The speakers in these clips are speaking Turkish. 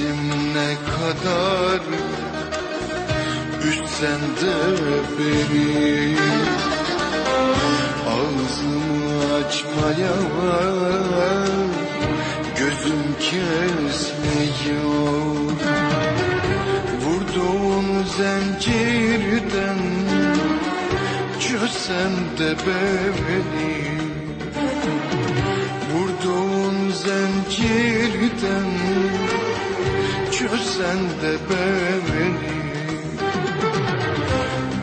Sessizim ne kadar Üstsen de beni. Ağzımı açmaya Gözüm kesmiyor. Vurduğun zincirden Çözsem de beni. Vurduğun zincirden Çözsen de beni.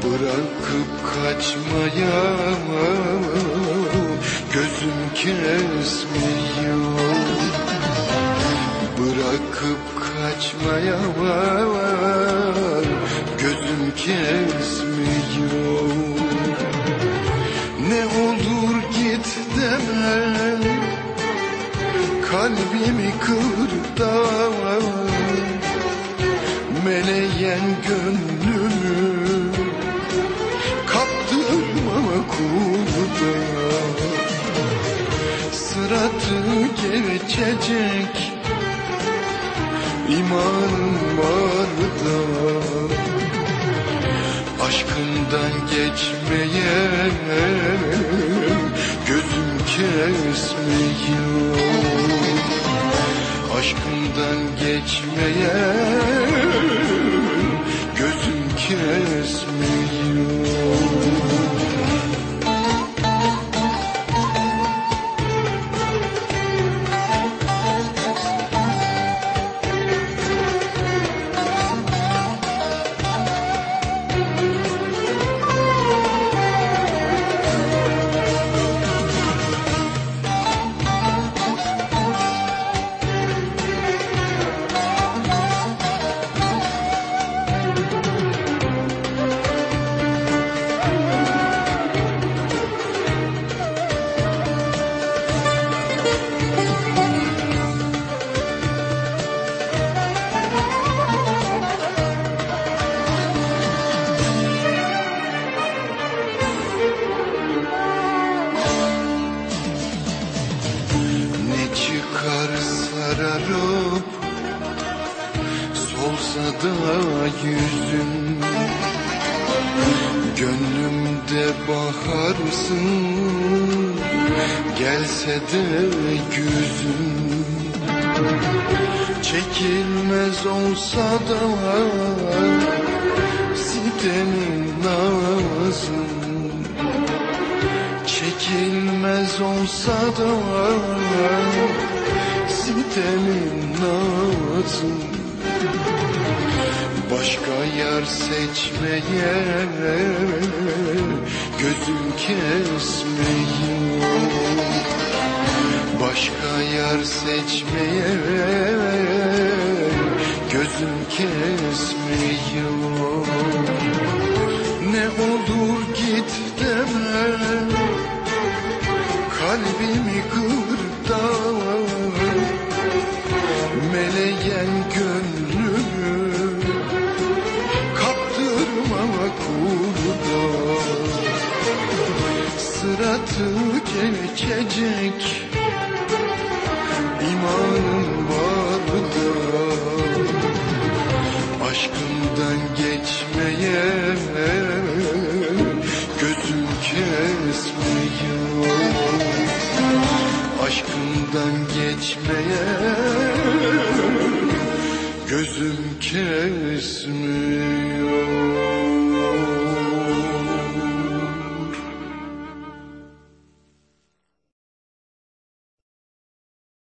Bırakıp kaçmaya Gözüm kesmiyor Bırakıp kaçmaya Gözüm kesmiyor Ne olur git deme. Kalbimi kır Meleyen gönlümü Kaptırma kurda Sıratı geçecek imanım var da Aşkından geçmeye gözüm kesmiyor. Aşkından geçmeye Solsa da yüzün Gönlümde baharsın. Gelse de güzün Çekilmez olsa da Sitemin nazın Çekilmez olsa da Sitemin nazım Başka yer seçmeye Gözüm kesmiyor. Başka yer seçmeye Gözüm kesmiyor. Ne olur git deme Kalbimi kır Sıratı geçecek imanım var da Aşkımdan geçmeye gözüm kesmiyor. Aşkımdan geçmeye gözüm kesmiyor